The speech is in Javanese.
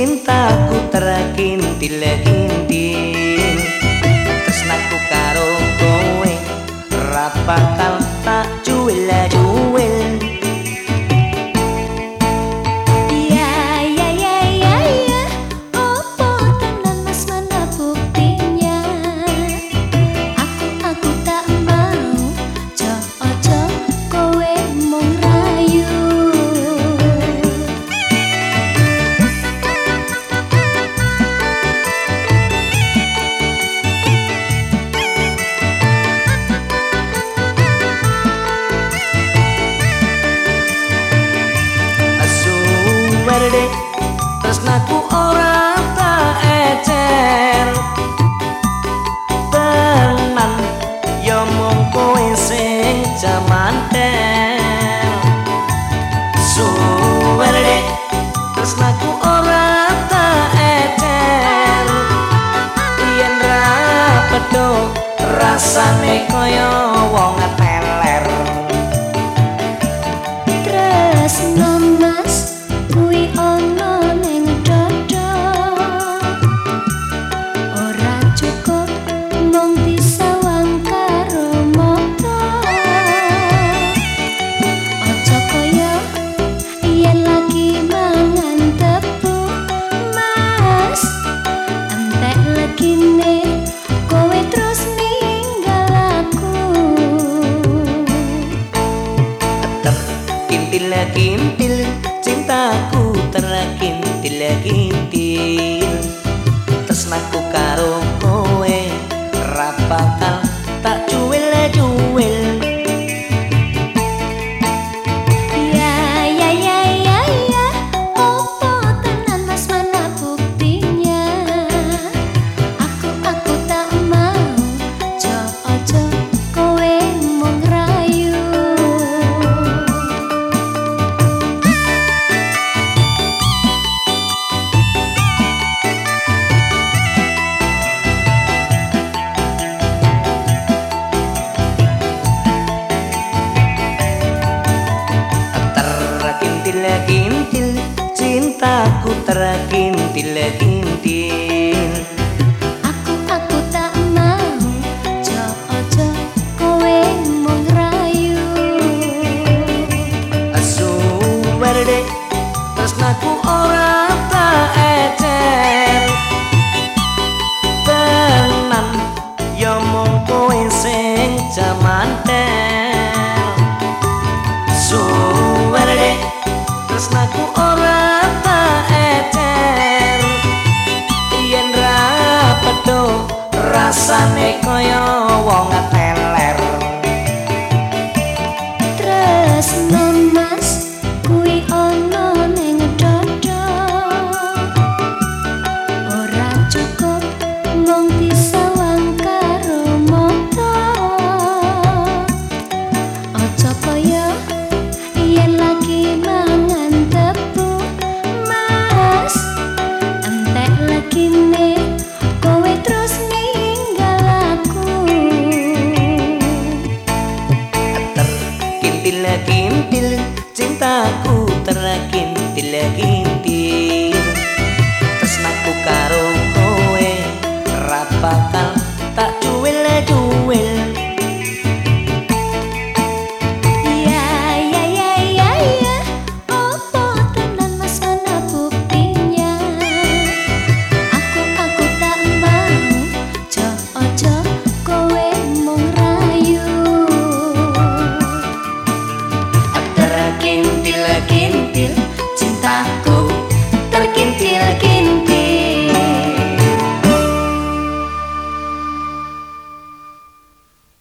cintaku terkintil kintil Tersnaku karo kowe rapakal tak cuile. Werde tresnaku ora tak ecer. Tenan yo mung kowe sing jaman suwerde tresnaku ora tak ecer. Ra pedo rasane kaya wong terkintil kintil tresnaku karo cintaku terkintil rasane kaya wong tila kintil cintaku terakintil kintil